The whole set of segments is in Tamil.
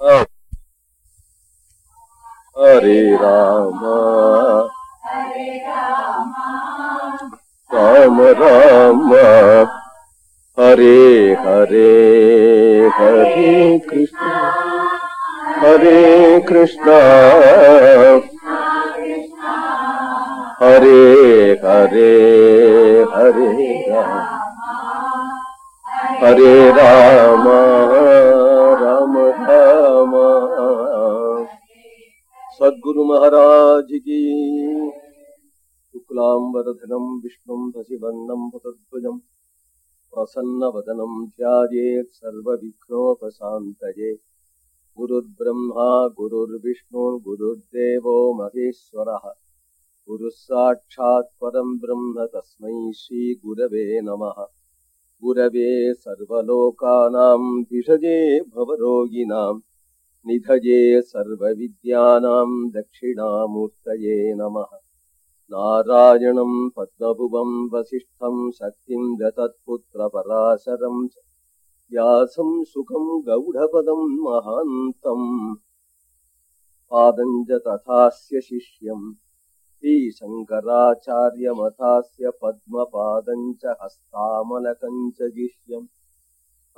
Oh. Hare Rama. Hare Rama. Rama Rama. Hare Hare. Hare Krishna. Hare Krishna. Hare Hare Hare Rama Hare Rama Sadhguru Maharaj சுக்லாம்பரதனம் விஷ்ணும் தசிவண்ணம் புதத்வஜம் பிரசன்னவதனம் தியாயேத் சர்வவிக்னோபசாந்தயே குருர் Brahma குருர் Vishnu குருர் தேவோ மகேஸ்வர குரு சாட்சாத் பரம் பிரம்ம தஸ்மை ஸ்ரீ குரவே நம குரவே சர்வலோகானாம் திஷஜே பவரோகினாம் निधये सर्वविद्यानाम् दक्षिणामूर्तये नमः नारायणम् पद्मभुवम् वसिष्ठम् शक्तिम् दतत्पुत्रपराशरम् च व्यासम् सुखम् गौढपदम् महान्तम् पादम् च तथास्य शिष्यम् श्रीशङ्कराचार्यमथास्य पद्मपादम् च हस्तामलकम्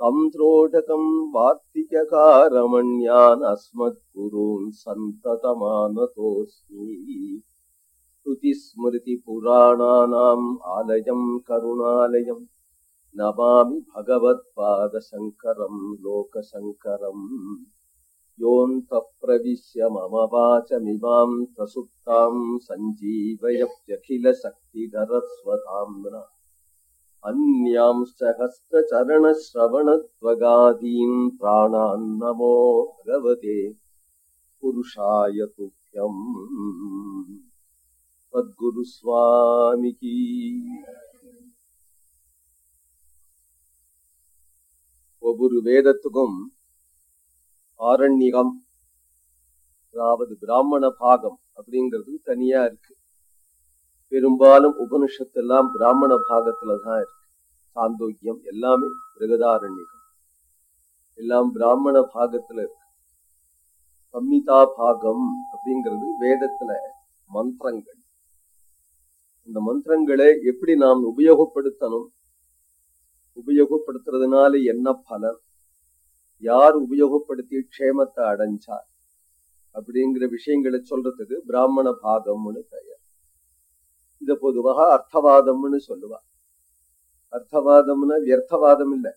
च जिह्यम् तम् त्रोटकम् वार्तिककारमण्यान् अस्मद्गुरून् सन्ततमानतोऽस्मि श्रुतिस्मृतिपुराणानाम् आलयम् करुणालयम् नमामि भगवत्पादशङ्करम् लोकशङ्करम् योऽन्तः प्रविश्य मम वाचमिमाम् प्रसुप्ताम् सञ्जीवयत्यखिलशक्तिधरस्वताम्ना अन्यांश्च हस्तचरणश्रवणत्वगादीन् प्राणान् नमो भगवते पुरुषाय तुभ्यम् सद्गुरुस्वामिकी ஒவ்வொரு வேதத்துக்கும் ஆரண்யகம் அதாவது பிராமண பாகம் அப்படிங்கிறது தனியா இருக்கு பெரும்பாலும் உபனிஷத்து எல்லாம் பிராமண பாகத்துல தான் இருக்கு. சாந்தோக்கியம் எல்லாமே பிரகதாரண்யகம் எல்லாம் பிராமண பாகத்துல இருக்கு. சம்மிதா பாகம் அப்படிங்கிறது வேதத்துல மந்திரங்கள். இந்த மந்திரங்களை எப்படி நாம் உபயோகப்படுத்தணும்? உபயோகப்படுத்துறதுனால என்ன பலன்? யார் உபயோகப்படுத்தி க்ஷேமத்தை அடைஞ்சார்? அப்படிங்கிற விஷயங்களை சொல்றதுக்கு பிராமண பாகம்னு பெயர். இத பொதுவாக அர்த்தவாதம்னு சொல்லுவா. அர்த்தவாதம்னா வியர்த்தவாதம் இல்லை.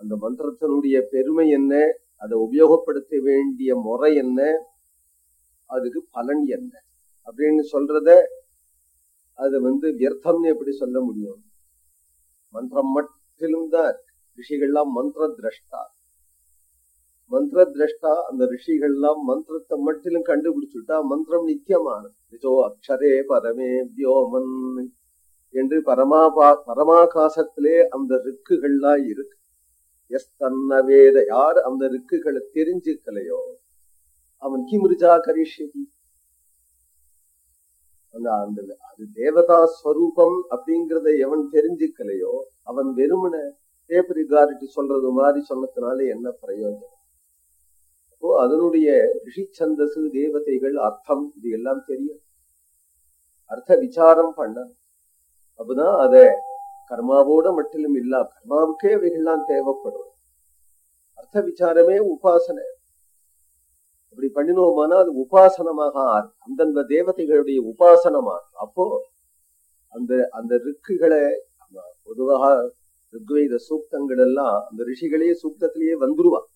அந்த மந்திரத்தினுடைய பெருமை என்ன அதை உபயோகப்படுத்த வேண்டிய முறை என்ன அதுக்கு பலன் என்ன அப்படின்னு சொல்றத அது வந்து வியர்த்தம்னு எப்படி சொல்ல முடியும்? மந்திரம் மட்டிலும் தான் ரிஷிகள்லாம் மந்திர திரஷ்டா. மந்திர திரஷ்டா அந்த ரிஷிகள்லாம் மந்திரத்தை மட்டிலும் கண்டுபிடிச்சுட்டா மந்திரம் நித்தியமானது. நிஜோ அக்ஷரே பரமே வியோமன் என்று பரமாபா பரமாகாசத்திலே அந்த ரிக்குகள்லாம் இருக்கு. எஸ் தன்ன வேத யார் அந்த ரிக்குகளை தெரிஞ்சுக்கலையோ அவன் கிமிருஜா கரிஷதி அந்த அந்த அது தேவதா ஸ்வரூபம் அப்படிங்கிறத எவன் தெரிஞ்சுக்கலையோ அவன் வெறுமன டேப் ரிகார்டு சொல்றது மாதிரி சொன்னதுனால என்ன பிரயோஜனம்? அப்போ அதனுடைய ரிஷிச்சந்தசு தேவதைகள் அர்த்தம் இது எல்லாம் தெரியும். அர்த்த விசாரம் பண்ண அப்பதான் அத கர்மாவோட மட்டிலும் இல்ல கர்மாவுக்கே இவைகள்லாம் தேவைப்படும். அர்த்த விசாரமே உபாசனை. அப்படி பண்ணினோமானா அது உபாசனமாக அந்தந்த தேவதைகளுடைய உபாசனமாக. அப்போ அந்த அந்த ரிக்குகளை பொதுவாக ரிக்வேத சூக்தங்கள் எல்லாம் அந்த ரிஷிகளே சூக்தத்திலேயே வந்துருவான்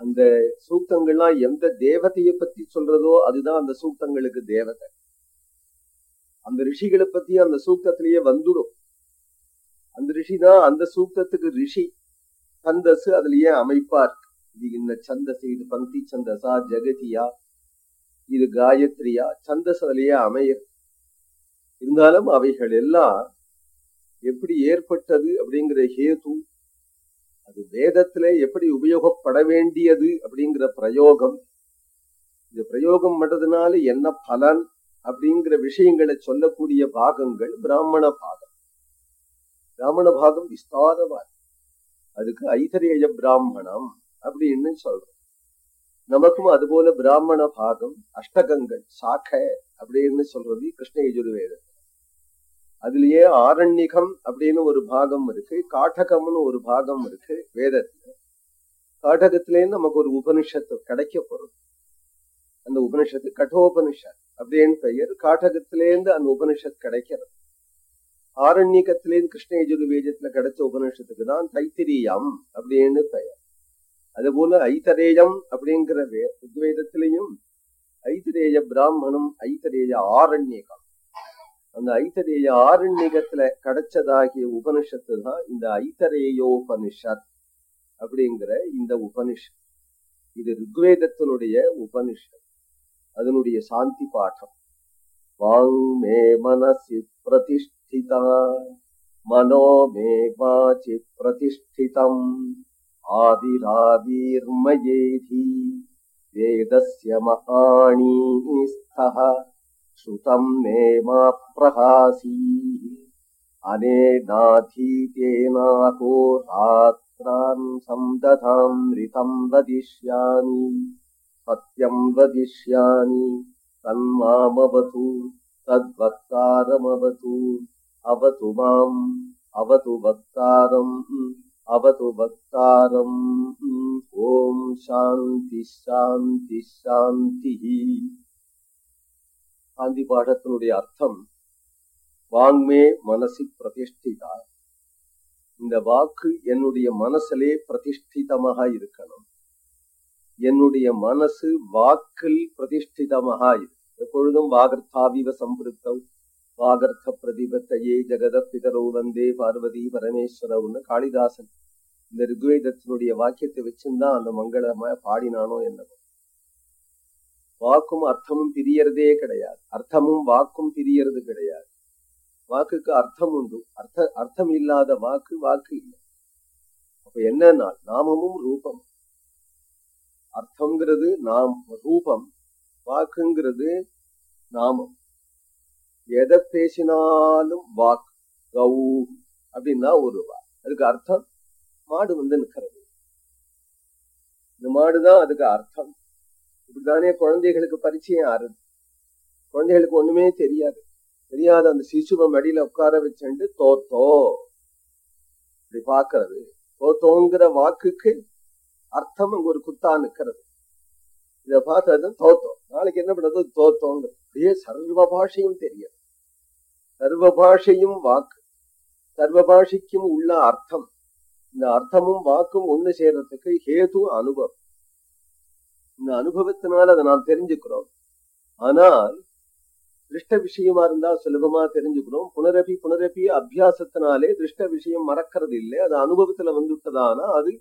அந்த சூக்தங்கள்லாம் எந்த தேவதையை பத்தி சொல்றதோ அதுதான் அந்த சூக்தங்களுக்கு தேவதை. அந்த ரிஷிகளை பத்தி அந்த சூக்தத்திலேயே வந்துடும். அந்த ரிஷி தான் அந்த சூக்தத்துக்கு ரிஷி. சந்தசு அதுலயே அமைப்பார்? இது இந்த சந்தசு? இது பந்தி சந்தசா? ஜெகதியா? இது காயத்ரியா? சந்தஸ் அதுலயே அமைய இருந்தாலும் அவைகள் எல்லாம் எப்படி ஏற்பட்டது அப்படிங்கிற ஹேது அது வேதத்துல எப்படி உபயோகப்பட வேண்டியது அப்படிங்கிற பிரயோகம். இந்த பிரயோகம் பண்றதுனால என்ன பலன் அப்படிங்கிற விஷயங்களை சொல்லக்கூடிய பாகங்கள் பிராமண பாகம். பிராமண பாகம் விஸ்தாரமா அதுக்கு ஐதரேய பிராமணம் அப்படின்னு சொல்றோம். நமக்கும் அதுபோல பிராமண பாகம் அஷ்டகங்கள் சாக்க அப்படின்னு சொல்றது கிருஷ்ண யஜுர்வேதம். அதுலயே ஆரண்யகம் அப்படின்னு ஒரு பாகம் இருக்கு காட்டகம்னு ஒரு பாகம் இருக்கு வேதத்துல. காட்டகத்திலேருந்து நமக்கு ஒரு உபனிஷத்து கிடைக்க போறது. அந்த உபனிஷத்து கட்டோபனிஷத் அப்படின்னு பெயர் காட்டகத்திலேருந்து அந்த உபனிஷத் கிடைக்கிறது. ஆரண்யகத்திலேருந்து கிருஷ்ண யஜுர்வேதத்துல கிடைச்ச உபனிஷத்துக்கு தான் தைத்திரியம் அப்படின்னு பெயர். அதுபோல ஐத்தரேயம் அப்படிங்கிற ருக்வேதத்திலையும் ஐத்திரேய பிராமணம் ஐத்தரேய ஆரண்யகம் அந்த ஐத்தரேய ஆரண்யகத்துல கிடைச்சதாகிய உபனிஷத்து தான் இந்த ஐத்தரேயோபனிஷத் அப்படிங்கிற இந்த உபனிஷத். இது ருக்வேதத்தினுடைய உபனிஷத். அதனுடைய சாந்தி பாடம். வாங் மே மனசி பிரதிஷ்டிதா மனோ மே வாச்சி பிரதிஷ்டிதம் ஆதிராவீர்மயேதி வேதஸ்ய மகாணி ஸ்தஹ श्रुतम् मे मा प्रहासीः अनेनाधीतेनाहो रात्रान् सन्दधामृतम् वदिष्यामि सत्यम् वदिष्यामि तन्मामवतु तद्वक्तारमवतु अवतु माम् अवतु वक्तारम् अवतु वक्तारम् ॐ शान्तिः शान्तिः शान्तिः காந்தி பாடத்தினுடைய அர்த்தம் வாங்மே மனசி பிரதிஷ்டிதா இந்த வாக்கு என்னுடைய மனசிலே பிரதிஷ்டிதமாக இருக்கணும். என்னுடைய மனசு வாக்கில் பிரதிஷ்டிதமாக இருக்கு. எப்பொழுதும் வாகர்த்தாவிவ சம்பிருத்தம் வாகர்த்த பிரதிபத்தையே ஜெகத பிதரோ வந்தே பார்வதி பரமேஸ்வரவுன்னு காளிதாசன். இந்த ரிக்வேதத்தினுடைய வாக்கியத்தை வச்சுதான் அந்த மங்களமா பாடினானோ என்னவோ. வாக்கும் அர்த்தமும் பிரியறதே கிடையாது. அர்த்தமும் வாக்கும் பிரியறது கிடையாது. வாக்குக்கு அர்த்தம் உண்டு அர்த்த அர்த்தம் இல்லாத வாக்கு வாக்கு இல்லை. அப்ப என்னன்னா நாமமும் ரூபம். அர்த்தம்ங்கிறது நாம் ரூபம். வாக்குங்கிறது நாமம். எதை பேசினாலும் வாக் கௌ அப்படின்னா ஒரு வா. அதுக்கு அர்த்தம் மாடு வந்து நிற்கிறது. இந்த மாடுதான் அதுக்கு அர்த்தம். இப்படித்தானே குழந்தைகளுக்கு பரிச்சயம் ஆறுது. குழந்தைகளுக்கு ஒண்ணுமே தெரியாது. தெரியாத அந்த சிசுவை மடியில உட்கார வச்சுட்டு தோத்தோ. இப்படி பாக்குறது தோத்தோங்கிற வாக்குக்கு அர்த்தம் அங்க ஒரு குத்தா நிக்கிறது இத பார்த்தது தோத்தோம் நாளைக்கு என்ன பண்றது தோத்தோங்க அப்படியே சர்வ பாஷையும் தெரியாது சர்வ பாஷையும் வாக்கு. சர்வ பாஷைக்கும் உள்ள அர்த்தம். இந்த அர்த்தமும் வாக்கும் ஒண்ணு சேர்றதுக்கு ஹேது அனுபவம். இந்த அனுபவத்தினால அதை நாம் தெரிஞ்சுக்கிறோம். ஆனால் திருஷ்ட விஷயமா இருந்தா சுலபமா தெரிஞ்சுக்கிறோம். புனரபி புனரபி அபியாசத்தினாலே திருஷ்ட விஷயம் மறக்கிறது இல்லை. அது அனுபவத்துல வந்துட்டதானா அது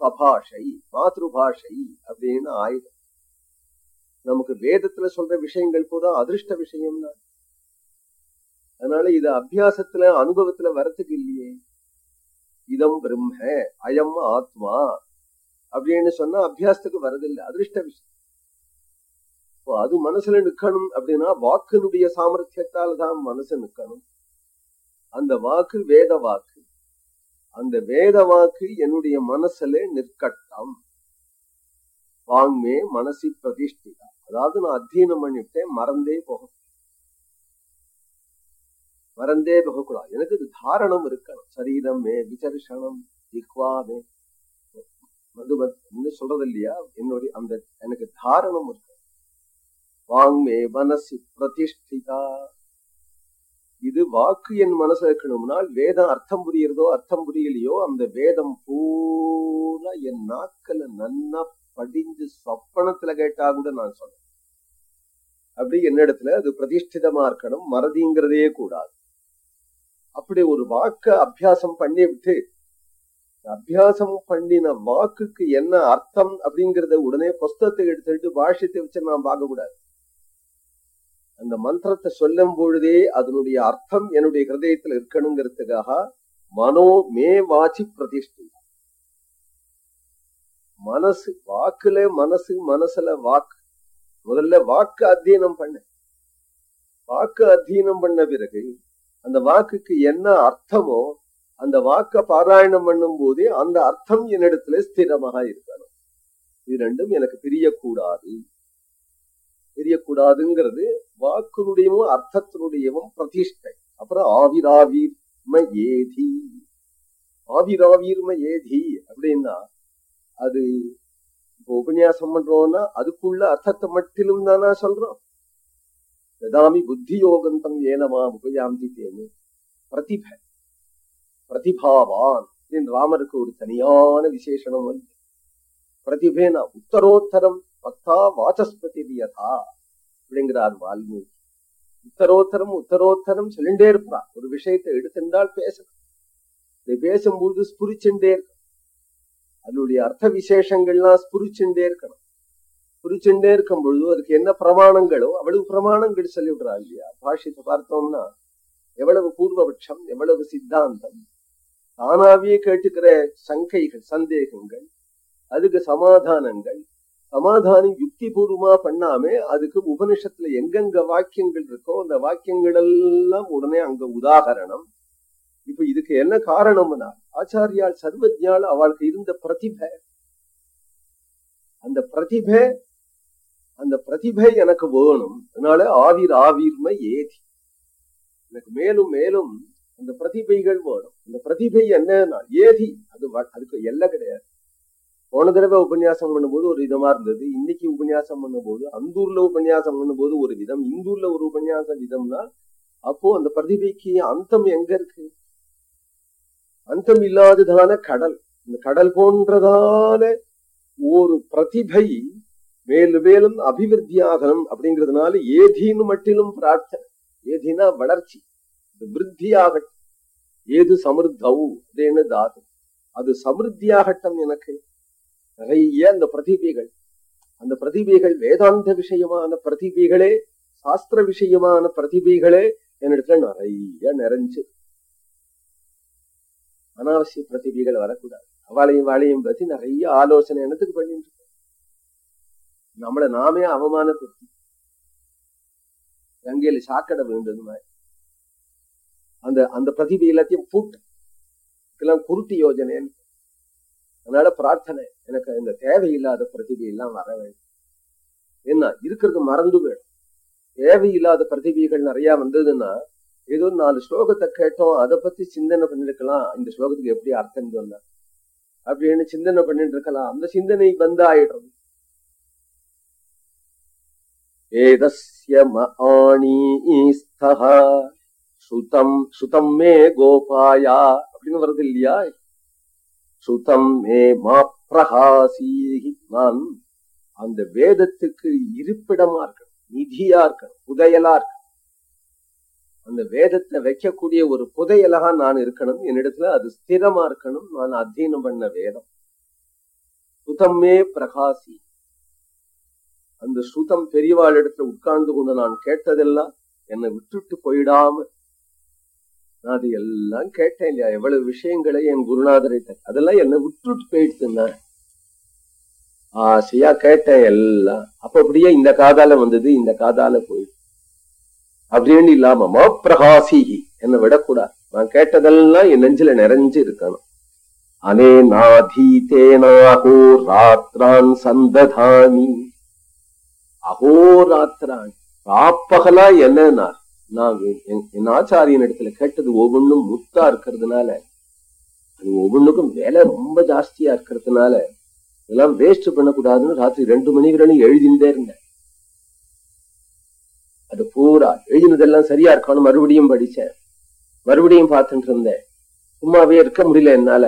சபாஷை மாதபாஷை அப்படின்னு ஆயுதம் நமக்கு வேதத்துல சொல்ற விஷயங்கள் போதா அதிருஷ்ட விஷயம் தான் அதனால இது அபியாசத்துல அனுபவத்துல வரத்துக்கு இல்லையே. இதம் பிரம்ம அயம் ஆத்மா. அப்படின்னு சொன்னா அபியாசத்துக்கு வரதில்லை. அதிர்ஷ்ட விஷயம். அது மனசுல நிக்கணும் அப்படின்னா வாக்கினுடைய சாமர்த்தியத்தால் தான் மனசு நிக்கணும். அந்த வாக்கு வேத வாக்கு. அந்த வேத வாக்கு என்னுடைய மனசுல நிற்கட்டம். வாங்மே மனசி பிரதிஷ்டிதா. அதாவது நான் அத்தியனம் பண்ணிவிட்டேன் மறந்தே போகும் மறந்தே போகக்கூடாது எனக்கு இது தாரணம் இருக்கணும். சரீரமே மே விசர்ஷனம் ஜிக்வாமே மதுபத்னு சொல்றது இல்லையா என்னுடைய அந்த எனக்கு தாரணம் இருக்கு வாங்மே மனசு பிரதிஷ்டிதா. இது வாக்கு என் மனசுல இருக்கணும்னால் வேதம் அர்த்தம் புரியுறதோ அர்த்தம் புரியலையோ அந்த வேதம் பூரா என் நாக்கல நன்னா படிஞ்சு சொப்பனத்துல கேட்டா கூட நான் சொல்றேன். அப்படி என்னிடத்துல அது பிரதிஷ்டிதமா இருக்கணும் மறதிங்கிறதே கூடாது. அப்படி ஒரு வாக்க அபியாசம் பண்ணி விட்டு அபியாசம் பண்ணின வாக்குக்கு என்ன அர்த்தம் அப்படிங்கறத உடனே புஸ்தகத்தை எடுத்துட்டு பாஷ்யத்தை வச்சு நான் பார்க்கக்கூடாது அந்த மந்திரத்தை சொல்லும் பொழுதே அதனுடைய அர்த்தம் என்னுடைய ஹிருதயத்துல இருக்கணுங்கிறதுக்காக மனோ மே வாச்சி பிரதிஷ்டி. மனசு வாக்குல மனசு மனசுல வாக்கு. முதல்ல வாக்கு அத்தியனம் பண்ண. வாக்கு அத்தியனம் பண்ண பிறகு அந்த வாக்குக்கு என்ன அர்த்தமோ அந்த வாக்க பாராயணம் பண்ணும் போதே அந்த அர்த்தம் என்னிடத்துல ஸ்திரமாக இருக்கணும். இது ரெண்டும் எனக்கு பிரியக்கூடாது. பிரியக்கூடாதுங்கிறது வாக்குனுடையவும் அர்த்தத்தினுடையவும் பிரதிஷ்டை. அப்புறம் ஆவிராவீர்ம ஏதி ஆவிராவீர்ம ஏதி அப்படின்னா அது இப்போ உபன்யாசம் பண்றோம்னா அதுக்குள்ள அர்த்தத்தை மட்டிலும் தானா சொல்றோம். ததாமி புத்தி யோகந்தம் ஏனமா உபயாந்தி தேனு பிரதிபை. பிரதிபாவான் ராமருக்கு ஒரு தனியான விசேஷனம் வந்து. பிரதிபேனா உத்தரோத்தரம் பக்தா வாசஸ்பதி யதா அப்படிங்கிறார் வால்மீகி. உத்தரோத்தரம் உத்தரோத்தரம் சொல்லிண்டே இருப்பா. ஒரு விஷயத்தை எடுத்திருந்தால் பேசணும். இதை பேசும்போது ஸ்புரிச்சுட்டே இருக்கணும். அதனுடைய அர்த்த விசேஷங்கள்லாம் ஸ்புரிச்சுட்டே இருக்கணும். ஸ்புரிச்சுட்டே இருக்கும் பொழுது அதுக்கு என்ன பிரமாணங்களோ அவ்வளவு பிரமாணங்கள் சொல்லிவிடுறா இல்லையா? பாஷித்தை பார்த்தோம்னா எவ்வளவு பூர்வபட்சம் எவ்வளவு சித்தாந்தம் தானாவே கேட்டுக்கிற சங்கைகள் சந்தேகங்கள் அதுக்கு சமாதானங்கள் சமாதானம் யுக்தி பூர்வமா பண்ணாம அதுக்கு உபனிஷத்துல எங்கெங்க வாக்கியங்கள் இருக்கோ அந்த வாக்கியங்கள் எல்லாம் உடனே அங்க உதாகரணம். இப்ப இதுக்கு என்ன காரணம்னா ஆச்சாரியால் சர்வஜால் அவளுக்கு இருந்த பிரதிபை. அந்த பிரதிபை அந்த பிரதிபை எனக்கு வேணும். அதனால ஆவிர் ஆவிர்மை ஏதி. எனக்கு மேலும் மேலும் அந்த பிரதிபைகள் வேணும். இந்த பிரதிபை என்னன்னா ஏதி அது அதுக்கு எல்லை கிடையாது. போன தடவை உபன்யாசம் பண்ணும்போது ஒரு விதமா இருந்தது. இன்னைக்கு உபன்யாசம் பண்ணும்போது அந்தூர்ல உபன்யாசம் பண்ணும்போது ஒரு விதம். இந்தூர்ல ஒரு உபன்யாச விதம்னா அப்போ அந்த பிரதிபைக்கு அந்தம் எங்க இருக்கு? அந்தம் இல்லாததான கடல். இந்த கடல் போன்றதான ஒரு பிரதிபை மேலும் மேலும் அபிவிருத்தியாகணும் அப்படிங்கிறதுனால ஏதீன்னு மட்டிலும் பிரார்த்தனை. ஏதினா வளர்ச்சி. விருத்தியாகட்டும். ஏது சமிருத்தவு அப்படின்னு தாது? அது சமிருத்தியாகட்டும் எனக்கு. நிறைய அந்த பிரதிபைகள். அந்த பிரதிபைகள் வேதாந்த விஷயமான பிரதிபைகளே சாஸ்திர விஷயமான பிரதிபைகளே என்னிடத்துல நிறைய நிறைஞ்சு. அனாவசிய பிரதிபைகள் வரக்கூடாது. அவளையும் வாழையும் பத்தி நிறைய ஆலோசனை என்னத்துக்கு பண்ணிட்டு இருக்கோம். நம்மளை நாமே அவமானப்படுத்தி கங்கையில சாக்கடை விழுந்தது மாதிரி அந்த அந்த பிரதிபை எல்லாத்தையும் பூட்டு இதெல்லாம் குருட்டி யோஜனைன்னு அதனால பிரார்த்தனை. எனக்கு இந்த தேவையில்லாத பிரதிபை எல்லாம் வர வேண்டும். என்ன இருக்கிறது மறந்து போயிடும். தேவையில்லாத பிரதிபைகள் நிறைய வந்ததுன்னா ஏதோ நாலு ஸ்லோகத்தை கேட்டோம் அதை பத்தி சிந்தனை பண்ணிருக்கலாம். இந்த ஸ்லோகத்துக்கு எப்படி அர்த்தம் சொன்ன. அப்படின்னு சிந்தனை பண்ணிட்டு இருக்கலாம். அந்த சிந்தனை வந்தாயிடுறது வேதஸ்ய மஆணீஸ்தஹ சுதம் சுதம் மே கோபாயா அப்படின்னு வருது இல்லையா? சுதம் மே மாப்ரஹாசீகி நான் அந்த வேதத்துக்கு இருப்பிடமா இருக்கணும் நிதியா இருக்கணும் புதையலா இருக்கணும். அந்த வேதத்தை வைக்கக்கூடிய ஒரு புதையலகா நான் இருக்கணும். என்னிடத்துல அது ஸ்திரமா இருக்கணும். நான் அத்தியனம் பண்ண வேதம். சுதமே பிரகாசி அந்த சுதம் பெரியவாள் இடத்துல உட்கார்ந்து கொண்டு நான் கேட்டதெல்லாம் என்னை விட்டுட்டு போயிடாம நான் அது எல்லாம் கேட்டேன் இல்லையா? எவ்வளவு விஷயங்களை என் குருநாதரை அதெல்லாம் என்ன விட்டுட்டு போயிடுச்சுன்னா ஆசையா கேட்டேன் எல்லாம். அப்ப அப்படியே இந்த காதால வந்தது இந்த காதால போயிடுச்சு. அப்படின்னு இல்லாம மா பிரகாசிகி என்னை விடக்கூடாது. நான் கேட்டதெல்லாம் என் நெஞ்சில நிறைஞ்சு இருக்கணும். அனே நாதீதேனாகோ ராத்ரான் சந்ததாமி அகோராத்ரான் ராப்பகலா என்னன்னா நான் என் ஆச்சாரியன் இடத்துல கேட்டது ஒவ்வொன்றும் முத்தா இருக்கிறதுனால அது ஒவ்வொன்றுக்கும் விலை ரொம்ப ஜாஸ்தியா இருக்கிறதுனால இதெல்லாம் வேஸ்ட் பண்ணக்கூடாதுன்னு ராத்திரி ரெண்டு மணி வரையும் இருந்தேன். அது பூரா எழுதினதெல்லாம் சரியா இருக்கணும் மறுபடியும் படிச்சேன் மறுபடியும் பார்த்துட்டு இருந்தேன். சும்மாவே இருக்க முடியல என்னால.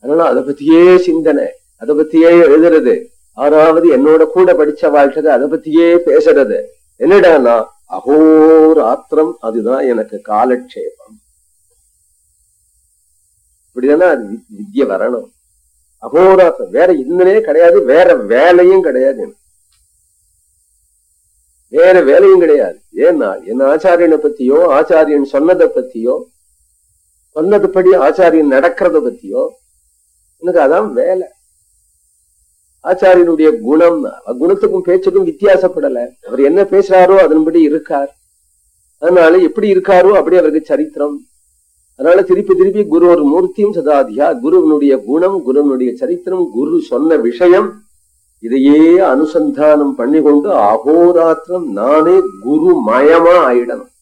அதனால அதை பத்தியே சிந்தனை அதை பத்தியே எழுதுறது. ஆறாவது என்னோட கூட படிச்ச வாழ்க்கை அதை பத்தியே பேசுறது. என்னடானா அகோராத்திரம் அதுதான் எனக்கு காலட்சேபம் இப்படிதானே வித்ய வரணும். அகோராத்திரம் வேற இன்னனே கிடையாது வேற வேலையும் கிடையாது எனக்கு. வேற வேலையும் கிடையாது. ஏன்னா என் ஆச்சாரியனை பத்தியோ ஆச்சாரியன் சொன்னதை பத்தியோ சொன்னதுபடி ஆச்சாரியன் நடக்கிறத பத்தியோ எனக்கு அதான் வேலை. ஆச்சாரியனுடைய குணம் குணத்துக்கும் பேச்சுக்கும் வித்தியாசப்படல. அவர் என்ன பேசுறாரோ அதன்படி இருக்கார். அதனால எப்படி இருக்காரோ அப்படி அவருக்கு சரித்திரம். அதனால திருப்பி திருப்பி குரு ஒரு மூர்த்தியும் சதாதியா குருவனுடைய குணம் குருவனுடைய சரித்திரம் குரு சொன்ன விஷயம் இதையே அனுசந்தானம் பண்ணி கொண்டு அகோராத்திரம் நானே குரு மயமா ஆயிடணும்.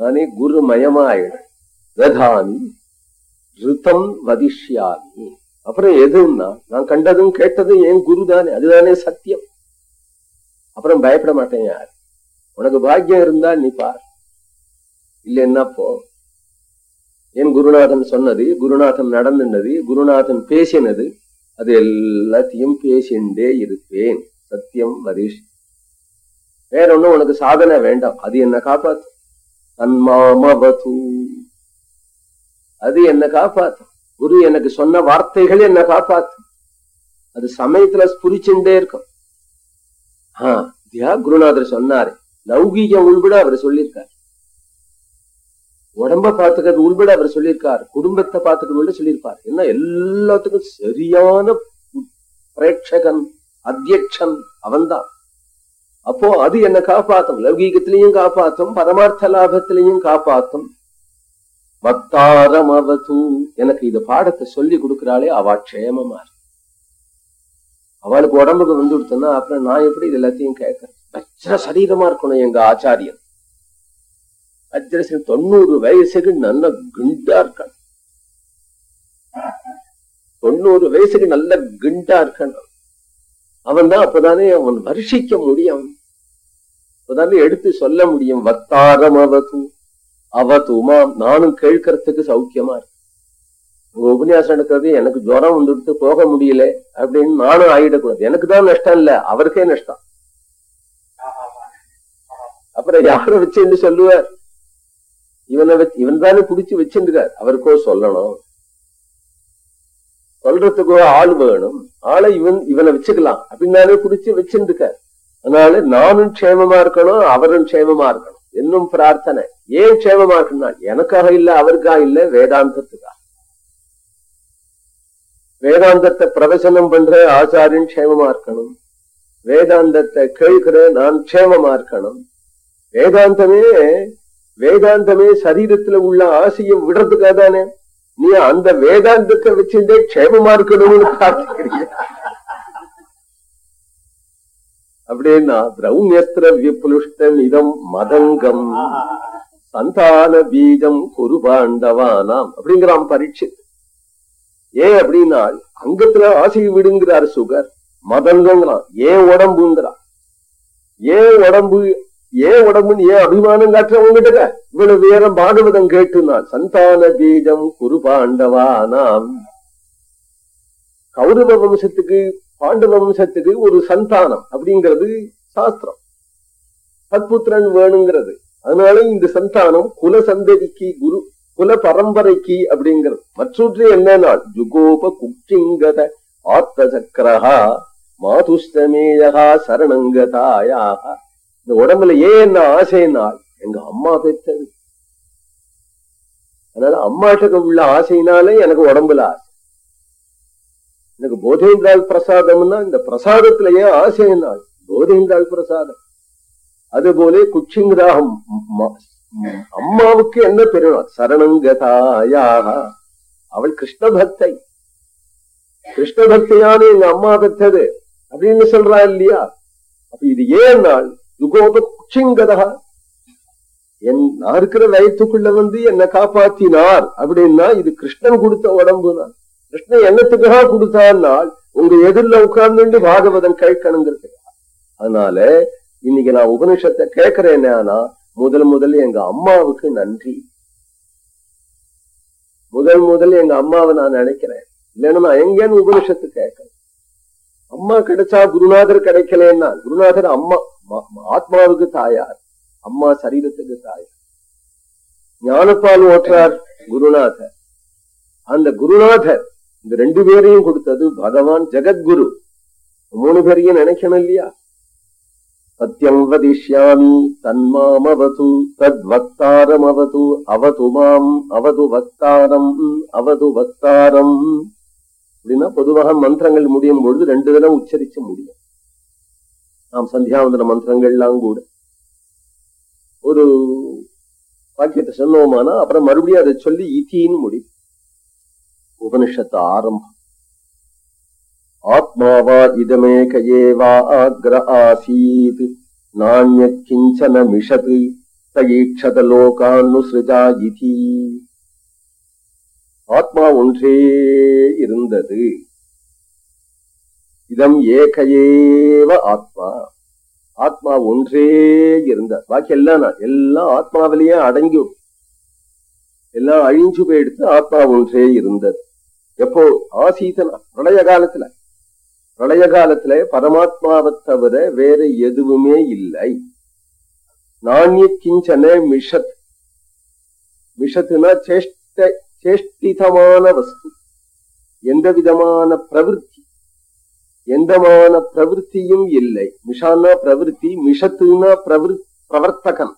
நானே குரு மயமா ஆயிடணும். ததாமி ரிதம் வதிஷ்யாமி. அப்புறம் எதுன்னா நான் கண்டதும் கேட்டதும் என் குரு தானே அதுதானே சத்தியம். அப்புறம் பயப்பட மாட்டேன் யார்? உனக்கு பாக்கியம் இருந்தா நீ பார். இல்லைன்னா போ என் குருநாதன் சொன்னது குருநாதன் நடந்துனது குருநாதன் பேசினது அது எல்லாத்தையும் பேசிண்டே இருப்பேன். சத்தியம் மதீஷ் வேற ஒண்ணும் உனக்கு சாதனை வேண்டாம். அது என்ன காப்பாத்து. தன்மாமவது. அது என்ன காப்பாத்து. குரு எனக்கு சொன்ன வார்த்தைகள் என்ன காப்பாத்து. அது சமயத்துல புரிச்சுட்டே இருக்கும். ஆஹ் தியா குருநாதர் சொன்னாரு. லௌகீகம் உள்பட அவர் சொல்லியிருக்கார். உடம்ப பார்த்துக்கிறது உள்பட அவர் சொல்லியிருக்கார். குடும்பத்தை பார்த்துக்கிறது சொல்லியிருப்பார். என்ன எல்லாத்துக்கும் சரியான பிரேட்சகன் அத்தியட்சன் அவன்தான். அப்போ அது என்ன காப்பாத்தும். லௌகீகத்திலையும் காப்பாத்தும் பரமார்த்த லாபத்திலையும் காப்பாத்தும். பக்தாரமவது எனக்கு இந்த பாடத்தை சொல்லி கொடுக்கிறாளே அவ க்ஷேமமா அவளுக்கு உடம்புக்கு வந்து கொடுத்தனா அப்புறம் நான் எப்படி இது எல்லாத்தையும் கேட்கறேன் வஜ்ர சரீரமா இருக்கணும் எங்க ஆச்சாரியன். வஜ்ரசன் தொண்ணூறு வயசுக்கு நல்ல குண்டா இருக்கான் தொண்ணூறு வயசுக்கு நல்ல குண்டா இருக்கணும். அவன் தான் அப்பதானே அவன் வருஷிக்க முடியும். அப்பதானே எடுத்து சொல்ல முடியும். வத்தாரம் அவது அவதுமாம் நானும் கேட்கறதுக்கு சௌக்கியமா இருக்கு. உங்க உபன்யாசம் எடுக்கிறது எனக்கு ஜுரம் வந்துடுத்து போக முடியல அப்படின்னு நானும் ஆயிடக்கூடாது. எனக்கு தான் நஷ்டம் இல்ல அவருக்கே நஷ்டம். அப்புறம் யாரும் வச்சுன்னு சொல்லுவார்? இவனை வச்சு இவன் தானே பிடிச்சு வச்சுருக்கார். அவருக்கோ சொல்லணும். சொல்றதுக்கோ ஆள் வேணும். ஆளை இவன் இவனை வச்சுக்கலாம். அப்படின்னு தானே பிடிச்சு வச்சுருக்கார். அதனால நானும் க்ஷேமமா இருக்கணும் அவரும் க்ஷேமமா இருக்கணும். என்னும் பிரார்த்தனை. ஏன் க்ஷேமமா எனக்காக இல்ல அவருக்காக இல்ல வேதாந்தத்துக்காக. வேதாந்தத்தை பிரவசனம் பண்ற ஆச்சாரியன் க்ஷேமமா இருக்கணும் வேதாந்தத்தை கேட்கிற நான் க்ஷேமமா இருக்கணும் வேதாந்தமே வேதாந்தமே சரீரத்துல உள்ள ஆசையை விடுறதுக்காக தானே நீ அந்த வேதாந்தத்தை வச்சுட்டே க்ஷேமமா இருக்கணும்னு பிரார்த்திக்கிறீங்க அப்படின்னா திரௌமியஸ்திர விபுலுஷ்டம் இதம் மதங்கம். சந்தான பீஜம் குரு பாண்டவானாம் அப்படிங்கிறான் பரீட்சை. ஏன் அப்படின்னா அங்கத்துல ஆசையை விடுங்கிறார் சுகர் மதங்கங்கிறான். ஏன் உடம்புங்கிறான். ஏன் உடம்பு ஏன் உடம்புன்னு ஏன் அபிமானம் காட்டுறவங்கிட்ட இவ்வளவு வேற பாகவதம் கேட்டுனான் சந்தான பீஜம் குரு பாண்டவானாம். கௌரவ வம்சத்துக்கு பாண்டவ வம்சத்துக்கு ஒரு சந்தானம் அப்படிங்கிறது சாஸ்திரம். சத்புத்திரன் வேணுங்கிறது. அதனால இந்த சந்தானம் குல சந்ததிக்கு குரு குல பரம்பரைக்கு அப்படிங்கிறது. மற்றொன்று என்னன்னா ஜுகோப குக்ஷிங்கத ஆத்த சக்கரஹா மாதுஷ்டமேயா சரணங்கதாயாக இந்த உடம்புல ஏன் என்ன ஆசைனால் எங்க அம்மா பெற்றது. அதனால அம்மாட்டுக்கு உள்ள ஆசையினாலே எனக்கு உடம்புல ஆசை. எனக்கு போதேந்திரால் பிரசாதம்னா இந்த பிரசாதத்துல ஏன் நாள் போதேந்திரால் பிரசாதம். அதுபோல குச்சிங்கராகம் அம்மாவுக்கு என்ன பெருநாள் சரணங்கதாயாக. அவள் கிருஷ்ண பக்தை கிருஷ்ண பக்தையான எங்க அம்மா பெற்றது அப்படின்னு சொல்றா இல்லையா? அப்ப இது ஏன் நாள்? யுகோப குச்சிங்கதா. என் நான் இருக்கிற வயத்துக்குள்ள வந்து என்னை காப்பாத்தினார் அப்படின்னா இது கிருஷ்ணன் கொடுத்த உடம்புனா கிருஷ்ணன் என்னத்துக்காக கொடுத்தான்னால் உங்க எதிரில உட்கார்ந்து பாகவதம் கேட்கணுங்கிறதுக்காக அதனால இன்னைக்கு நான் உபனிஷத்தை கேட்கிறேன்னா முதல் முதல் எங்க அம்மாவுக்கு நன்றி. முதல் முதல் எங்க அம்மாவை நான் நினைக்கிறேன். இல்லைன்னா நான் எங்கேன்னு உபனிஷத்து கேட்கணும். அம்மா கிடைச்சா குருநாதர் கிடைக்கலன்னா குருநாதர் அம்மா ஆத்மாவுக்கு தாயார். அம்மா சரீரத்துக்கு தாயார். ஞானப்பால் ஓட்டுறார் குருநாதர். அந்த குருநாதர் இந்த ரெண்டு பேரையும் கொடுத்தது பகவான் ஜெகத்குரு. மூணு பேரையும் நினைக்கணும் இல்லையா? சத்தியம் வதிஷ்யாமி தன்மாமவது தத் வக்தாரம் அவது அவது மாம் அவது வக்தாரம் அவது வக்தாரம். அப்படின்னா பொதுவாக மந்திரங்கள் முடியும் பொழுது ரெண்டு தினம் உச்சரிக்க முடியும். நாம் சந்தியாவந்தன மந்திரங்கள்லாம் கூட. ஒரு வாக்கியத்தை சொன்னோமானா அப்புறம் மறுபடியும் அதை சொல்லி இத்தின்னு முடியும். உபனிஷத்து ஆரம்பம். ஆத்மாவா இதமேகயேவா ஆக்ர ஆசீத். நானிய கிஞ்சன மிஷத் தயீட்சத லோகானுசிருஜா இதி. ஆத்மா ஒன்றே இருந்தது. இதம் ஏகையேவ ஆத்மா. ஆத்மா ஒன்றே இருந்த பாக்கி எல்லாம் நான் எல்லாம் ஆத்மாவிலேயே அடங்கிவிடும். எல்லாம் அழிஞ்சு போயிடுத்து ஆத்மா ஒன்றே இருந்தது. எப்போ ஆசீசன பிரளய காலத்துல பிரளய காலத்துல பரமாத்மாவை தவிர வேற எதுவுமே இல்லை. நாண்ய கிஞ்சன மிஷத். மிஷத்துனா சேஷ்ட சேஷ்டிதமான வஸ்து. எந்த விதமான பிரவிற்த்தி? எந்தமான பிரவிற்த்தியும் இல்லை. மிஷானா பிரவிற்த்தி மிஷத்துனா பிரவிற் பிரவர்த்தகன்.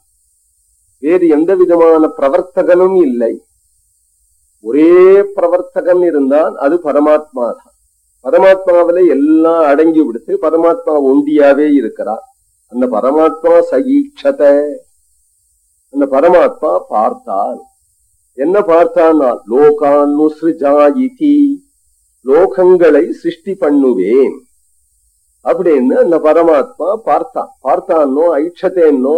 வேறு எந்த விதமான பிரவர்த்தகனும் இல்லை. ஒரே பிரவர்த்தகன் இருந்தான் அது பரமாத்மா தான். பரமாத்மாவில எல்லாம் அடங்கி விடுத்து பரமாத்மா ஒண்டியாவே இருக்கிறார். அந்த பரமாத்மா சகீட்சத. அந்த பரமாத்மா பார்த்தால். என்ன பார்த்தானால்? லோகானுசிருஜாயிதி. லோகங்களை சிருஷ்டி பண்ணுவேன். அப்படின்னு அந்த பரமாத்மா பார்த்தான் பார்த்தான்னோ ஐட்சத்தேன்னோ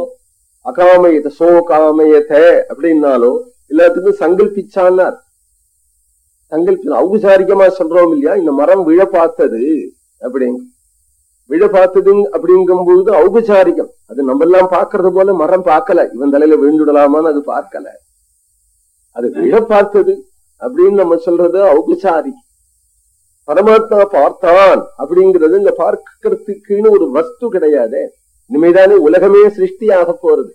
அகாமயத்தை சோகாமயத அப்படின்னாலோ எல்லாத்துக்கும் சங்கல்பிச்சான்னார். தங்களுக்கு ஔபசாரிகமா சொல்றோம் இல்லையா? இந்த மரம் விழ பார்த்தது அப்படிங்க விழ பார்த்தது அப்படிங்கும் பொழுது ஔபசாரிகம் அது நம்ம எல்லாம் பாக்குறது போல மரம் பார்க்கல. இவன் தலையில விழுந்துடலாமான்னு அது பார்க்கல. அது விழ பார்த்தது அப்படின்னு நம்ம சொல்றது ஔபசாரி. பரமாத்மா பார்த்தான் அப்படிங்கிறது இந்த பார்க்கறதுக்குன்னு ஒரு வஸ்து கிடையாது. இனிமேதானே உலகமே சிருஷ்டியாக போறது.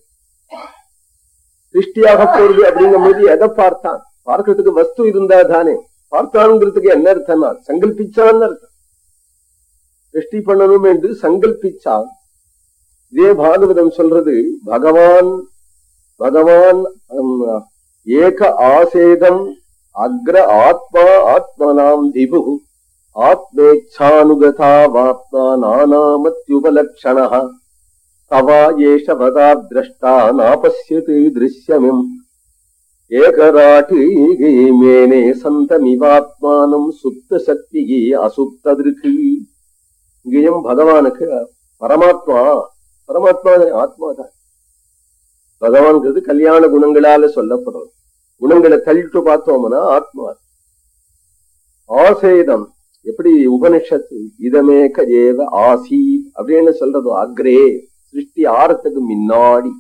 சிருஷ்டியாக போறது அப்படிங்கும் போது எதை பார்த்தான்? பார்க்கறதுக்கு வஸ்து இருந்தா தானே. பார்த்தானுங்கிறதுக்கு என்ன அர்த்தம்னா சங்கல்பிச்சான்னு அர்த்தம். சிருஷ்டி பண்ணணும் என்று சங்கல்பிச்சான் இதே பாகவதம் சொல்றது பகவான் பகவான் ஏக ஆசேதம் அக்ர ஆத்மா ஆத்மனாம் திபு ஆத்மேச்சானுகதா வாப்னா நானாமத்யுபலக்ஷணா தவா ஏஷ வதா திரஷ்டா நாபசியது திருஷ்யமிம். ஏகராட்டு மேனே சந்தமிவாத்மானம் சுத்த சக்தி அசுப்ததிருக்கு. இங்கேயும் பகவானுக்கு பரமாத்மா பரமாத்மா ஆத்மா தான். பகவான்கிறது கல்யாண குணங்களால சொல்லப்படுறது குணங்களை தள்ளிட்டு பார்த்தோம்னா ஆத்மா. ஆசேதம் எப்படி உபனிஷத்து இதமேக ஏவ ஆசி அப்படின்னு சொல்றது அக்ரே சிருஷ்டி ஆரத்துக்கு முன்னாடி.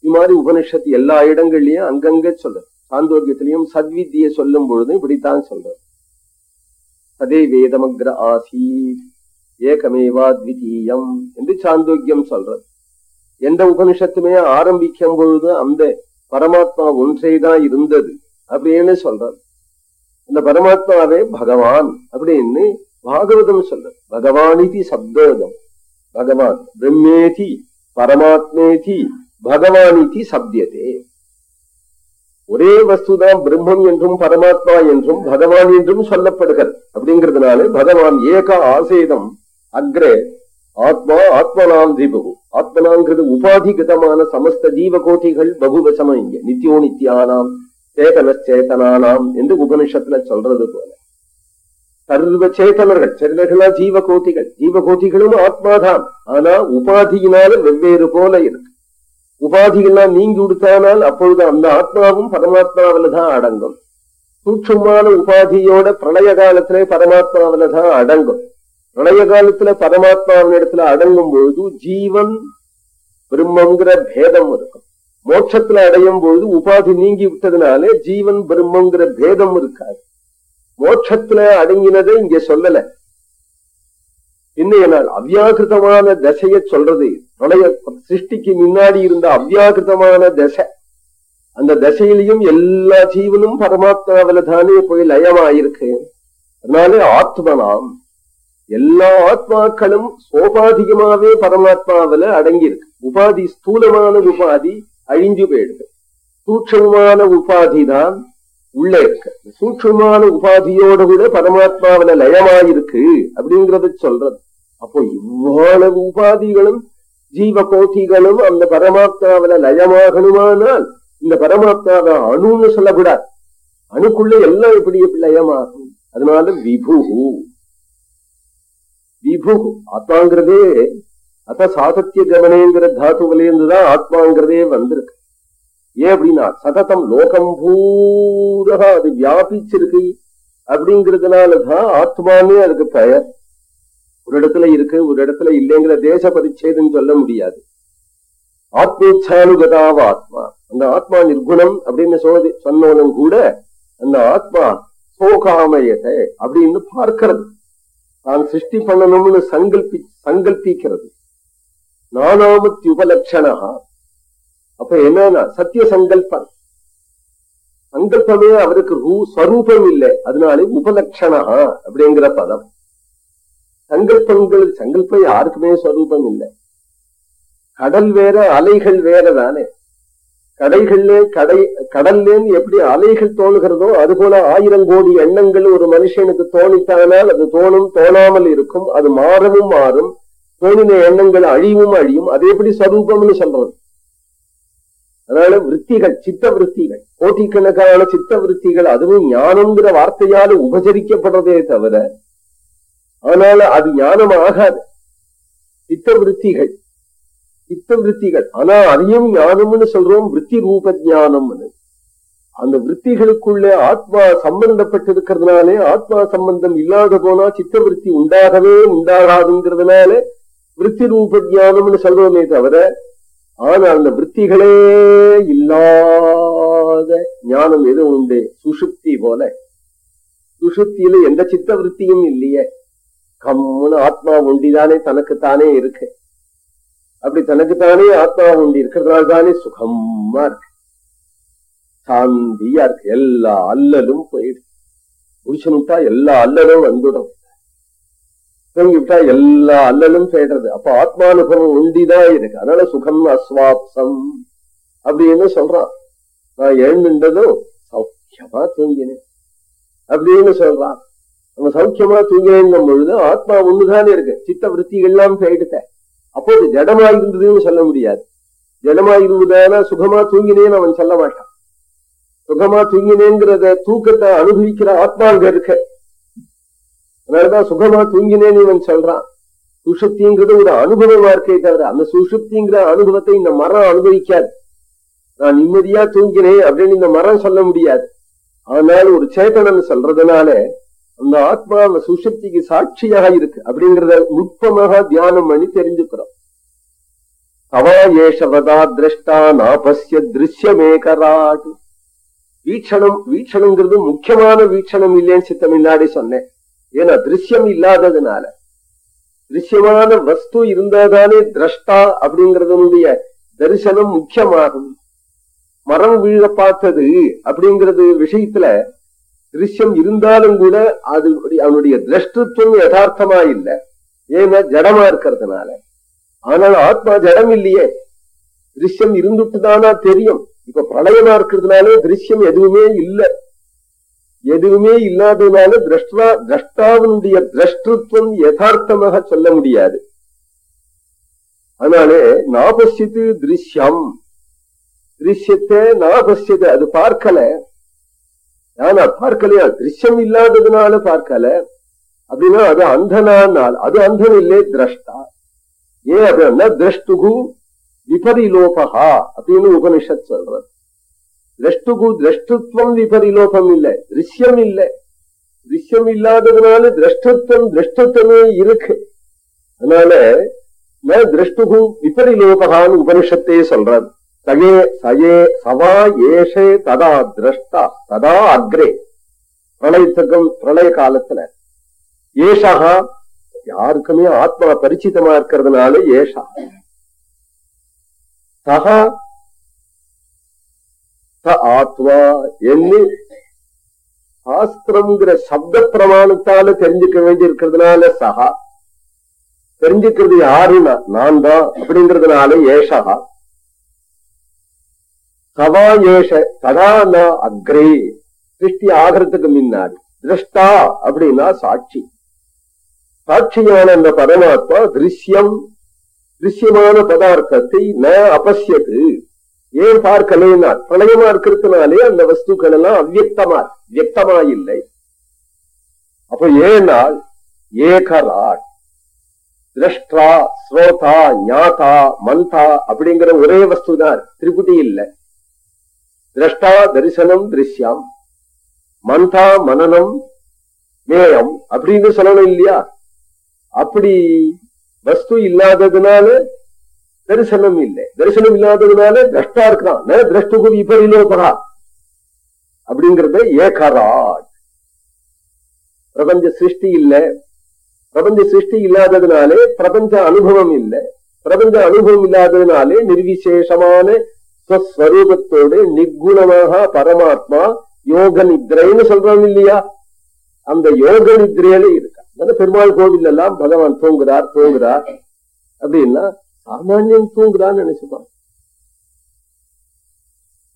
இது மாதிரி உபனிஷத்து எல்லா இடங்கள்லயும் அங்கங்க சொல்றது. சாந்தோக்கியத்திலையும் சத்வித்திய சொல்லும் பொழுது இப்படித்தான் சொல்றது. அதே வேதமக்ர ஆசீத் ஏகமேவா த்விதீயம் என்று சாந்தோக்கியம் சொல்றது. எந்த உபனிஷத்துமே ஆரம்பிக்கும் பொழுது அந்த பரமாத்மா ஒன்றேதான் இருந்தது அப்படின்னு சொல்றது. அந்த பரமாத்மாவே பகவான் அப்படின்னு பாகவதம் சொல்றது. பகவானிதி சப்தோதம். பகவான் பிரம்மேதி பரமாத்மேதி பகவானிதி சப்தியதே. ஒரே வஸ்துதான் பிரம்மம் என்றும் பரமாத்மா என்றும் பகவான் என்றும் சொல்லப்படுகிறது. அப்படிங்கிறதுனால பகவான் ஏக ஆசேதம் அக்ரே ஆத்மா ஆத்மனாம் தீபகு. ஆத்மனாங்கிறது உபாதிகதமான சமஸ்த ஜீவகோட்டிகள் பகுவசம இங்க. நித்தியோ நித்தியானாம் சேதனச்சேதனானாம் என்று உபனிஷத்துல சொல்றது போல. சர்வ சேத்தனர்கள் சிலர்களா ஜீவகோட்டிகள் ஜீவகோட்டிகளும் ஆத்மாதான். ஆனா உபாதியினால வெவ்வேறு போல இருக்கு. உபாதிகள்லாம் நீங்கி விடுத்தானால் அப்பொழுது அந்த ஆத்மாவும் பரமாத்மாவில தான் அடங்கும். சூட்சமான உபாதியோட பிரளய காலத்திலே பரமாத்மாவில தான் அடங்கும். பிரளய காலத்துல பரமாத்மாவின் இடத்துல அடங்கும் பொழுது ஜீவன் பிரம்மங்கிற பேதம் இருக்கும். மோட்சத்துல அடையும் பொழுது உபாதி நீங்கி விட்டதுனாலே ஜீவன் பிரம்மங்கிற பேதம் இருக்காது. மோட்சத்துல அடங்கினதை இங்க சொல்லல. இன்னைய நாள் அவ்யாகிருதமான தசைய சொல்றது பிரளய சிருஷ்டிக்கு முன்னாடி இருந்த அவ்யாகிருதமான தசை. அந்த தசையிலையும் எல்லா ஜீவனும் பரமாத்மாவில தானே போய் லயமாயிருக்கு. அதனால ஆத்மனாம். எல்லா ஆத்மாக்களும் சோபாதிகமாவே பரமாத்மாவில அடங்கியிருக்கு. உபாதி ஸ்தூலமான உபாதி அழிஞ்சு போயிடுது. சூட்சமான உபாதி தான் உள்ள இருக்கு. சூட்சமான உபாதியோட கூட பரமாத்மாவில லயமாயிருக்கு அப்படிங்கறத சொல்றது. அப்போ இவ்வளவு உபாதிகளும் ஜீவ கோட்டிகளும் அந்த பரமாத்மாவில லயமாகணுமானால் இந்த பரமாத்மாவை அணுன்னு சொல்லக்கூடாது. அணுக்குள்ள எல்லாம் எப்படி எப்படி லயமாகும். அதனால விபு. விபு ஆத்மாங்கிறதே அத சாதத்திய கவனேங்கிற தாத்துவில இருந்துதான் ஆத்மாங்கிறதே வந்திருக்கு. ஏன் அப்படின்னா சததம் லோகம் பூரா அது வியாபிச்சிருக்கு. அப்படிங்கிறதுனாலதான் ஆத்மானே அதுக்கு பெயர். இடத்துல இருக்கு ஒரு இடத்துல இல்லைங்கிற தேச பரிச்சேதம் சொல்ல முடியாது. ஆத்மேச்சானுகதாவ ஆத்மா அந்த ஆத்மா நிர்குணம் அப்படின்னு சொன்னது சொன்னோனும் கூட அந்த ஆத்மா சோகாமயத்தை அப்படின்னு பார்க்கிறது. தான் சிருஷ்டி பண்ணணும்னு சங்கல்பி சங்கல்பிக்கிறது. நானாமத்தி உபலட்சணா அப்ப என்னன்னா சத்திய சங்கல்பம். சங்கல்பமே அவருக்கு ரூ ஸ்வரூபம் இல்லை. அதனாலே உபலட்சணா அப்படிங்கிற பதம். சங்கல்பங்கள் சங்கல்பம் யாருக்குமே ஸ்வரூபம் இல்லை. கடல் வேற அலைகள் வேற தானே. கடைகள்ல கடை கடல்லேன்னு எப்படி அலைகள் தோணுகிறதோ அது போல ஆயிரம் கோடி எண்ணங்கள் ஒரு மனுஷனுக்கு தோணித்தானால் அது தோணும் தோணாமல் இருக்கும் அது மாறவும் மாறும் தோணின எண்ணங்கள் அழிவும் அழியும் அது எப்படி ஸ்வரூபம்னு சொல்றது? அதனால விற்த்திகள் சித்த விற்த்திகள் கோட்டிக்கணக்கான சித்த விற்த்திகள் அதுவும் ஞானம்ங்கிற வார்த்தையால உபசரிக்கப்படுறதே தவிர ஆனால அது ஞானம் ஆகாது. சித்த விற்த்திகள் சித்த விற்த்திகள் ஆனா அதையும் ஞானம்னு சொல்றோம் விற்பி ரூப ஜானம்னு அந்த விற்த்திகளுக்குள்ளே ஆத்மா சம்பந்தப்பட்டிருக்கிறதுனாலே ஆத்மா சம்பந்தம் இல்லாத போனா சித்த விற்பி உண்டாகவே உண்டாகாதுங்கிறதுனால விற்பி ரூப ஞானம்னு சொல்றோமே தவிர ஆனா அந்த விற்த்திகளே இல்லாத ஞானம் எதுவும் உண்டு. சுஷுப்தி போல. சுஷுப்தியில எந்த சித்த விற்த்தியும் இல்லையே. கம்முன்னு ஆத்மா ஒண்டிதானே தனக்குத்தானே இருக்கு. அப்படி தனக்குத்தானே ஆத்மா ஒண்டி இருக்கிறதுனால தானே சுகமா இருக்கு. சாந்தியா இருக்கு. எல்லா அல்லலும் போயிடுது முடிச்சுட்டா எல்லா அல்லலும் வந்துடும். தூங்கி விட்டா எல்லா அல்லலும் போயிடுறது அப்ப ஆத்மானுபவம் ஒண்டிதான் இருக்கு. அதனால சுகம் அஸ்வாப்சம் அப்படின்னு சொல்றான். நான் எழுந்துட்டதும் சௌக்கியமா தூங்கினேன். அப்படின்னு சொல்றான். நம்ம சௌக்கியமா தூங்கினேங்கும் பொழுது ஆத்மா ஒண்ணுதானே இருக்கு. சித்த விற்த்திகள்லாம் போயிடுத்த அப்போ இது ஜடமா இருந்ததுன்னு சொல்ல முடியாது. ஜடமா இருந்ததான சுகமா தூங்கினேன்னு அவன் சொல்ல மாட்டான். சுகமா தூங்கினேங்கிறத தூக்கத்தை அனுபவிக்கிற ஆத்மா அங்க இருக்கு. அதனாலதான் சுகமா தூங்கினேன்னு இவன் சொல்றான். சுஷுப்திங்கிறது ஒரு அனுபவமா இருக்கே தவிர அந்த சுஷுப்திங்கிற அனுபவத்தை இந்த மரம் அனுபவிக்காது. நான் நிம்மதியா தூங்கினேன் அப்படின்னு இந்த மரம் சொல்ல முடியாது. ஆனால் ஒரு சேத்தனன் சொல்றதுனால அந்த ஆத்மா அந்த சுசக்திக்கு சாட்சியாக இருக்கு. அப்படிங்கறத நுட்பமாக தியானம் பண்ணி தெரிஞ்சுக்கிறோம். அவா ஏஷவதா திரஷ்டா நாபஸ்ய திருஷ்யமேகராட்டு வீட்சணம் வீட்சணங்கிறது முக்கியமான வீட்சணம் இல்லைன்னு சித்த முன்னாடி சொன்னேன். ஏன்னா திருஷ்யம் இல்லாததுனால. திருஷ்யமான வஸ்து இருந்தாதானே திரஷ்டா அப்படிங்கறதனுடைய தரிசனம் முக்கியமாகும். மரம் வீழ பார்த்தது அப்படிங்கறது விஷயத்துல திருஷ்யம் இருந்தாலும் கூட அது அவனுடைய திரஷ்டத்துவம் யதார்த்தமா இல்லை ஏன்னா ஜடமா இருக்கிறதுனால. ஆனால் ஆத்மா ஜடம் இல்லையே. திருஷ்யம் இருந்துட்டுதானா தெரியும். இப்ப பிரளயமா இருக்கிறதுனாலே திருஷ்யம் எதுவுமே இல்லை. எதுவுமே இல்லாததுனால திரஷ்டா திரஷ்டாவினுடைய திரஷ்டத்துவம் யதார்த்தமாக சொல்ல முடியாது. அதனாலே நாபசித்து திருஷ்யம். திருஷ்யத்தை நாபசியது அது பார்க்கல. நான் பார்க்கலையா? திருஷ்யம் இல்லாததுனால பார்க்கல. அப்படின்னா அது அந்தனால் அது அந்தன் இல்லே திரஷ்டா. ஏன் அப்படின்னா திரஷ்டுகு விபரிலோபா அப்படின்னு உபனிஷத் சொல்றது. திரஷ்டுகு திரஷ்டுத்வம் விபரிலோபம் இல்லை திருஷ்யம் இல்லை. திருஷ்யம் இல்லாததுனால திரஷ்டத்துவம் திரஷ்டத்துவமே இருக்கு. அதனால திரஷ்டுகு விபரிலோபகான்னு உபனிஷத்தே சொல்றது சயே சயே சவா ஏஷே ததா திரஷ்டா ததா அக்ரே. பிரளயத்துக்கும் பிரளய காலத்துல. ஏஷா யாருக்குமே ஆத்மா பரிச்சிதமா இருக்கிறதுனால ஏஷா. சகா ச ஆத்மா என்று சாஸ்திரம்ங்கிற சப்த பிரமாணத்தால தெரிஞ்சுக்க வேண்டி இருக்கிறதுனால சகா தெரிஞ்சுக்கிறது யாருன்னா நான் தான் அப்படிங்கிறதுனால ஏஷா சவா ஏஷ சதா ந அக்ரே. திருஷ்டி ஆகிறதுக்கு முன்னாடி. திருஷ்டா அப்படின்னா சாட்சி. சாட்சியான அந்த பரமாத்மா திருஷ்யம் திருஷ்யமான பதார்த்தத்தை ந அபசியது ஏன் பார்க்கலேன்னா பிரளயமா இருக்கிறதுனாலே அந்த வஸ்துக்கள் எல்லாம் அவ்வக்தமா வியக்தமா இல்லை. அப்ப ஏனால் ஏகராட். திரஷ்டா ஸ்ரோதா ஞாதா மந்தா அப்படிங்கிற ஒரே வஸ்து தான் திரிபுடி இல்ல. திரஷ்டா தரிசனம் திருஷ்யம். மந்தா மனநம் நேயம் அப்படின்னு சொல்லணும் இல்லையா? அப்படி வஸ்து இல்லாததுனால தரிசனம் இல்லை. தரிசனம் இல்லாததுனால திரஷ்டா இருக்கிறான் திரஷ்டுக்கு விபரிலோபகா அப்படிங்கறத ஏகராட் பிரபஞ்ச சிருஷ்டி இல்லை. பிரபஞ்ச சிருஷ்டி இல்லாததுனாலே பிரபஞ்ச அனுபவம் இல்லை. பிரபஞ்ச அனுபவம் இல்லாததுனாலே நிர்விசேஷமான ஸ்வஸ்வரூபத்தோடு நிர்குணமாக பரமாத்மா யோக நித்ரைன்னு சொல்றாங்க இல்லையா? அந்த யோக நித்ரையில இருக்கா பெருமாள் கோவில் எல்லாம் பகவான் தூங்குறார் தூங்குறார். அப்படின்னா சாமானியம் தூங்குறான்னு நினைச்சுப்பான்.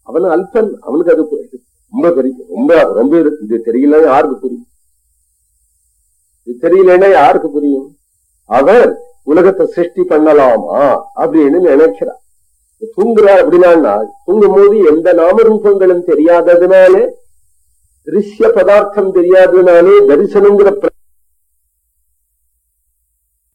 அவன் அல்பன் அவனுக்கு அது ரொம்ப பெரிய ரொம்ப ரொம்ப இது தெரியலன்னு யாருக்கு புரியும்? இது தெரியலன்னா யாருக்கு புரியும்? அவர் உலகத்தை சிருஷ்டி பண்ணலாமா அப்படின்னு நினைக்கிறார். தூங்குறார் அப்படின்னா தூங்கும் போது எந்த நாமரூபங்களும் தெரியாததுனாலே திருஷ்ய பதார்த்தம் தெரியாததுனாலே தரிசனங்கிற